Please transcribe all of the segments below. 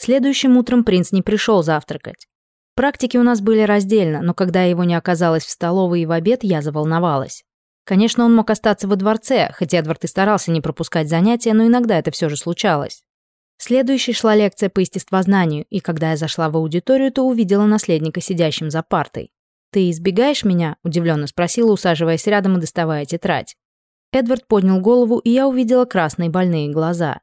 Следующим утром принц не пришел завтракать. Практики у нас были раздельно, но когда его не оказалось в столовой и в обед, я заволновалась. Конечно, он мог остаться во дворце, хотя Эдвард и старался не пропускать занятия, но иногда это все же случалось. Следующей шла лекция по естествознанию, и когда я зашла в аудиторию, то увидела наследника сидящим за партой. «Ты избегаешь меня?» – удивленно спросила, усаживаясь рядом и доставая тетрадь. Эдвард поднял голову, и я увидела красные больные глаза.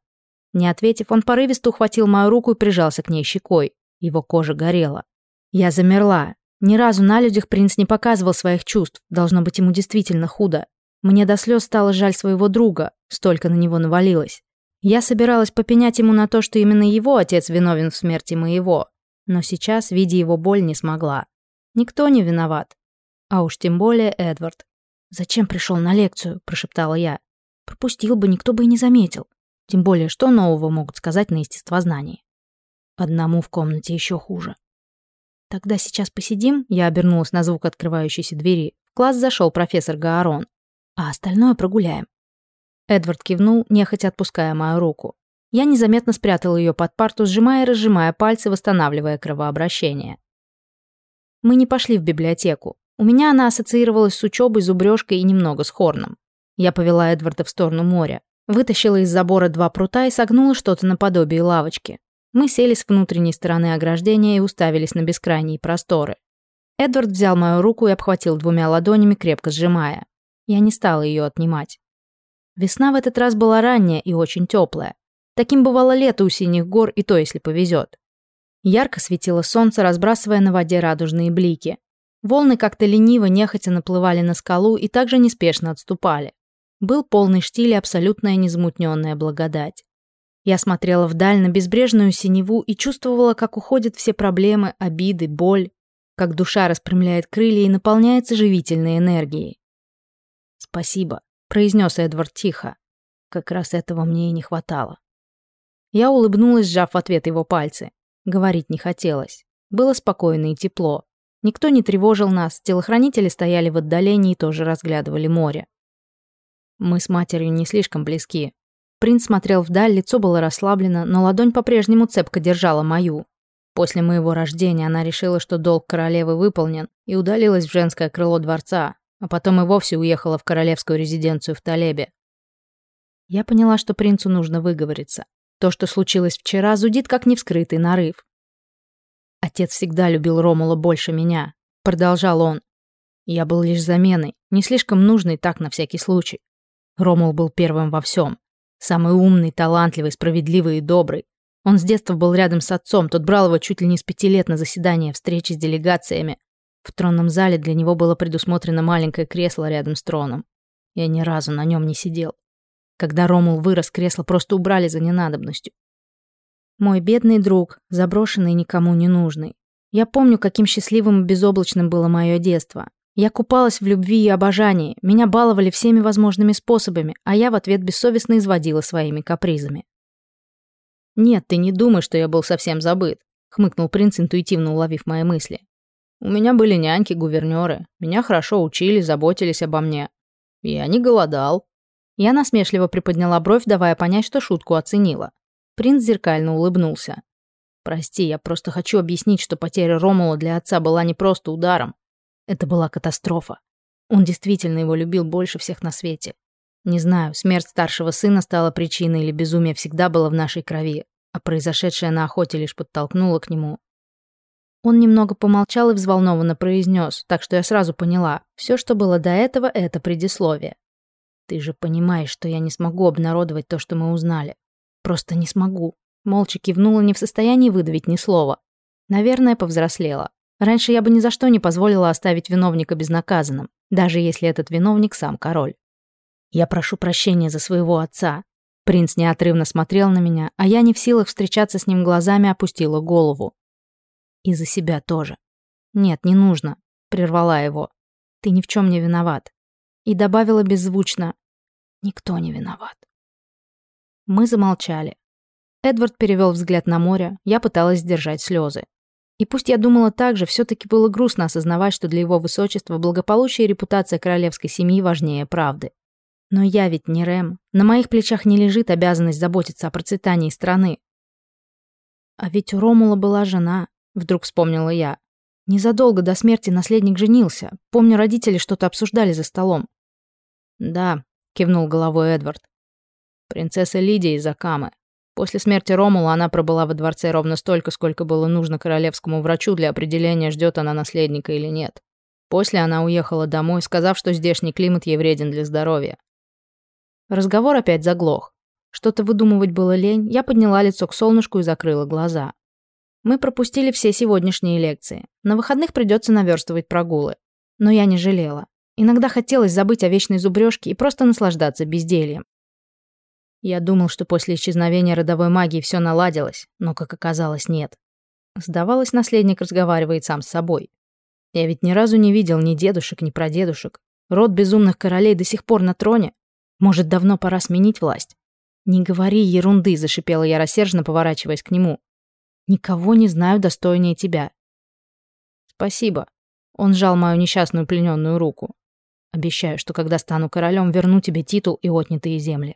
Не ответив, он порывисто ухватил мою руку и прижался к ней щекой. Его кожа горела. Я замерла. Ни разу на людях принц не показывал своих чувств. Должно быть, ему действительно худо. Мне до слез стало жаль своего друга. Столько на него навалилось. Я собиралась попенять ему на то, что именно его отец виновен в смерти моего. Но сейчас, видя его боль, не смогла. Никто не виноват. А уж тем более Эдвард. «Зачем пришел на лекцию?» – прошептала я. «Пропустил бы, никто бы и не заметил». Тем более, что нового могут сказать на естествознании? Одному в комнате еще хуже. «Тогда сейчас посидим», — я обернулась на звук открывающейся двери. В класс зашел профессор Гаарон. «А остальное прогуляем». Эдвард кивнул, нехотя отпуская мою руку. Я незаметно спрятал ее под парту, сжимая и разжимая пальцы, восстанавливая кровообращение. Мы не пошли в библиотеку. У меня она ассоциировалась с учебой, зубрежкой и немного с хорном. Я повела Эдварда в сторону моря. Вытащила из забора два прута и согнула что-то наподобие лавочки. Мы сели с внутренней стороны ограждения и уставились на бескрайние просторы. Эдвард взял мою руку и обхватил двумя ладонями, крепко сжимая. Я не стала ее отнимать. Весна в этот раз была ранняя и очень теплая. Таким бывало лето у синих гор, и то, если повезет. Ярко светило солнце, разбрасывая на воде радужные блики. Волны как-то лениво, нехотя наплывали на скалу и также неспешно отступали был полный штиль и абсолютная незамутненная благодать. Я смотрела вдаль на безбрежную синеву и чувствовала, как уходят все проблемы, обиды, боль, как душа распрямляет крылья и наполняется живительной энергией. «Спасибо», — произнес Эдвард тихо. «Как раз этого мне и не хватало». Я улыбнулась, сжав в ответ его пальцы. Говорить не хотелось. Было спокойно и тепло. Никто не тревожил нас, телохранители стояли в отдалении и тоже разглядывали море. Мы с матерью не слишком близки. Принц смотрел вдаль, лицо было расслаблено, но ладонь по-прежнему цепко держала мою. После моего рождения она решила, что долг королевы выполнен, и удалилась в женское крыло дворца, а потом и вовсе уехала в королевскую резиденцию в Талебе. Я поняла, что принцу нужно выговориться. То, что случилось вчера, зудит как невскрытый нарыв. Отец всегда любил Ромула больше меня, продолжал он. Я был лишь заменой, не слишком нужной так на всякий случай. Ромул был первым во всем. Самый умный, талантливый, справедливый и добрый. Он с детства был рядом с отцом, тот брал его чуть ли не с пяти лет на заседания, встречи с делегациями. В тронном зале для него было предусмотрено маленькое кресло рядом с троном. Я ни разу на нем не сидел. Когда Ромул вырос, кресло просто убрали за ненадобностью. Мой бедный друг, заброшенный и никому не нужный. Я помню, каким счастливым и безоблачным было мое детство. Я купалась в любви и обожании, меня баловали всеми возможными способами, а я в ответ бессовестно изводила своими капризами. «Нет, ты не думай, что я был совсем забыт», — хмыкнул принц, интуитивно уловив мои мысли. «У меня были няньки, гувернёры. Меня хорошо учили, заботились обо мне. Я не голодал». Я насмешливо приподняла бровь, давая понять, что шутку оценила. Принц зеркально улыбнулся. «Прости, я просто хочу объяснить, что потеря Ромула для отца была не просто ударом. Это была катастрофа. Он действительно его любил больше всех на свете. Не знаю, смерть старшего сына стала причиной или безумие всегда было в нашей крови, а произошедшее на охоте лишь подтолкнуло к нему. Он немного помолчал и взволнованно произнес, так что я сразу поняла, все, что было до этого, это предисловие. «Ты же понимаешь, что я не смогу обнародовать то, что мы узнали. Просто не смогу». Молча кивнула, не в состоянии выдавить ни слова. Наверное, повзрослела. Раньше я бы ни за что не позволила оставить виновника безнаказанным, даже если этот виновник сам король. Я прошу прощения за своего отца. Принц неотрывно смотрел на меня, а я не в силах встречаться с ним глазами опустила голову. И за себя тоже. «Нет, не нужно», — прервала его. «Ты ни в чем не виноват». И добавила беззвучно. «Никто не виноват». Мы замолчали. Эдвард перевел взгляд на море, я пыталась сдержать слезы. И пусть я думала так же, все-таки было грустно осознавать, что для его высочества благополучие и репутация королевской семьи важнее правды. Но я ведь не Рэм. На моих плечах не лежит обязанность заботиться о процветании страны. А ведь у Ромула была жена, вдруг вспомнила я. Незадолго до смерти наследник женился. Помню, родители что-то обсуждали за столом. Да, кивнул головой Эдвард. Принцесса Лидия из Акамы. После смерти Ромула она пробыла во дворце ровно столько, сколько было нужно королевскому врачу для определения, ждет она наследника или нет. После она уехала домой, сказав, что здешний климат ей вреден для здоровья. Разговор опять заглох. Что-то выдумывать было лень, я подняла лицо к солнышку и закрыла глаза. Мы пропустили все сегодняшние лекции. На выходных придется наверстывать прогулы. Но я не жалела. Иногда хотелось забыть о вечной зубрежке и просто наслаждаться бездельем. Я думал, что после исчезновения родовой магии все наладилось, но, как оказалось, нет. Сдавалось, наследник разговаривает сам с собой. Я ведь ни разу не видел ни дедушек, ни прадедушек. Род безумных королей до сих пор на троне. Может, давно пора сменить власть? «Не говори ерунды», — зашипела я рассерженно, поворачиваясь к нему. «Никого не знаю достойнее тебя». «Спасибо». Он сжал мою несчастную плененную руку. «Обещаю, что когда стану королем, верну тебе титул и отнятые земли».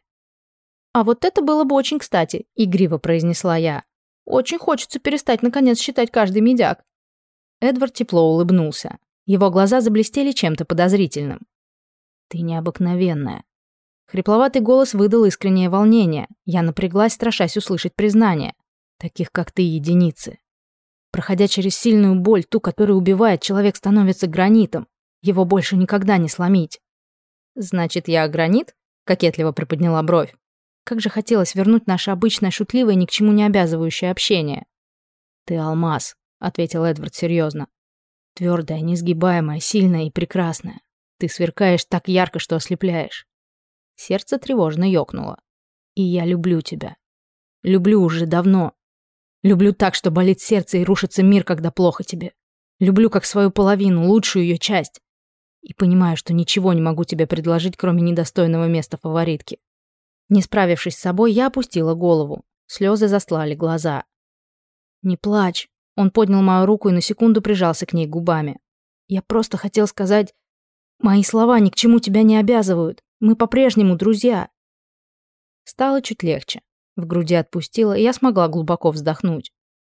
А вот это было бы очень кстати, игриво произнесла я. Очень хочется перестать наконец считать каждый медяк. Эдвард тепло улыбнулся. Его глаза заблестели чем-то подозрительным. «Ты необыкновенная». Хрипловатый голос выдал искреннее волнение. Я напряглась, страшась услышать признание. «Таких, как ты, единицы». Проходя через сильную боль, ту, которая убивает, человек становится гранитом. Его больше никогда не сломить. «Значит, я гранит?» — кокетливо приподняла бровь. Как же хотелось вернуть наше обычное шутливое, ни к чему не обязывающее общение. «Ты алмаз», — ответил Эдвард серьезно. «Твердая, несгибаемая, сильная и прекрасная. Ты сверкаешь так ярко, что ослепляешь». Сердце тревожно ёкнуло. «И я люблю тебя. Люблю уже давно. Люблю так, что болит сердце и рушится мир, когда плохо тебе. Люблю как свою половину, лучшую ее часть. И понимаю, что ничего не могу тебе предложить, кроме недостойного места фаворитки. Не справившись с собой, я опустила голову. Слезы заслали глаза. «Не плачь!» Он поднял мою руку и на секунду прижался к ней губами. «Я просто хотел сказать... Мои слова ни к чему тебя не обязывают. Мы по-прежнему друзья!» Стало чуть легче. В груди отпустила, и я смогла глубоко вздохнуть.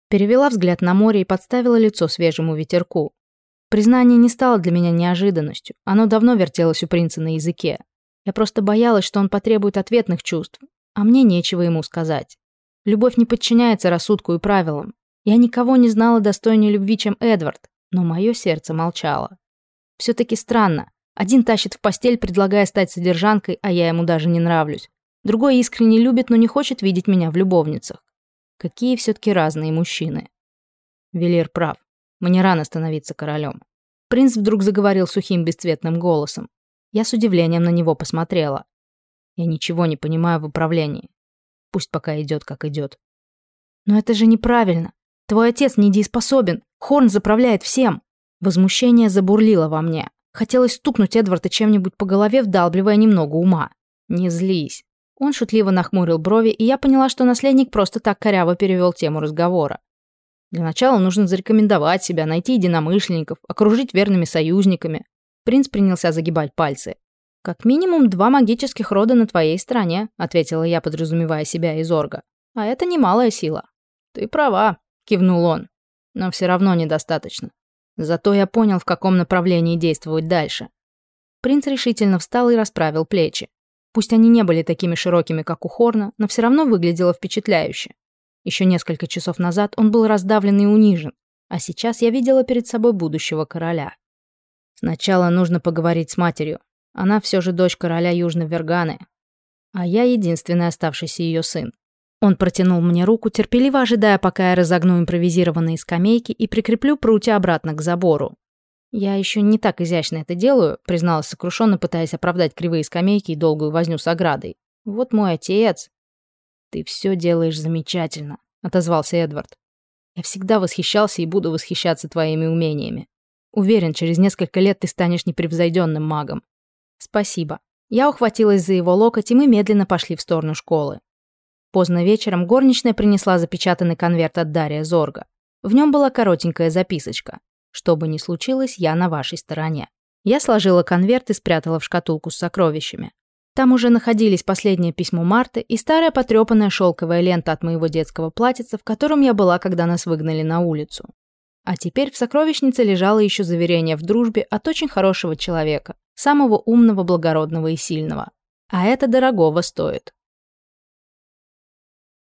Перевела взгляд на море и подставила лицо свежему ветерку. Признание не стало для меня неожиданностью. Оно давно вертелось у принца на языке, я просто боялась, что он потребует ответных чувств, а мне нечего ему сказать. Любовь не подчиняется рассудку и правилам. Я никого не знала достойнее любви, чем Эдвард, но мое сердце молчало. Все-таки странно. Один тащит в постель, предлагая стать содержанкой, а я ему даже не нравлюсь. Другой искренне любит, но не хочет видеть меня в любовницах. Какие все-таки разные мужчины. Велер прав. Мне рано становиться королем. Принц вдруг заговорил сухим бесцветным голосом. Я с удивлением на него посмотрела. Я ничего не понимаю в управлении. Пусть пока идет, как идет. Но это же неправильно. Твой отец недееспособен. Хорн заправляет всем. Возмущение забурлило во мне. Хотелось стукнуть Эдварда чем-нибудь по голове, вдалбливая немного ума. Не злись. Он шутливо нахмурил брови, и я поняла, что наследник просто так коряво перевел тему разговора. Для начала нужно зарекомендовать себя, найти единомышленников, окружить верными союзниками, Принц принялся загибать пальцы. «Как минимум два магических рода на твоей стороне», — ответила я, подразумевая себя из Орга. «А это немалая сила». «Ты права», — кивнул он. «Но все равно недостаточно. Зато я понял, в каком направлении действовать дальше». Принц решительно встал и расправил плечи. Пусть они не были такими широкими, как у Хорна, но все равно выглядело впечатляюще. Еще несколько часов назад он был раздавлен и унижен, а сейчас я видела перед собой будущего короля. Сначала нужно поговорить с матерью. Она все же дочь короля Южной Верганы. А я единственный оставшийся ее сын. Он протянул мне руку, терпеливо ожидая, пока я разогну импровизированные скамейки и прикреплю прутья обратно к забору. Я еще не так изящно это делаю, призналась сокрушенно, пытаясь оправдать кривые скамейки и долгую возню с оградой. Вот мой отец. Ты все делаешь замечательно, отозвался Эдвард. Я всегда восхищался и буду восхищаться твоими умениями уверен, через несколько лет ты станешь непревзойденным магом. Спасибо. Я ухватилась за его локоть, и мы медленно пошли в сторону школы. Поздно вечером горничная принесла запечатанный конверт от Дария Зорга. В нем была коротенькая записочка. «Что бы ни случилось, я на вашей стороне». Я сложила конверт и спрятала в шкатулку с сокровищами. Там уже находились последнее письмо Марты и старая потрепанная шелковая лента от моего детского платьица, в котором я была, когда нас выгнали на улицу. А теперь в сокровищнице лежало еще заверение в дружбе от очень хорошего человека, самого умного, благородного и сильного. А это дорогого стоит.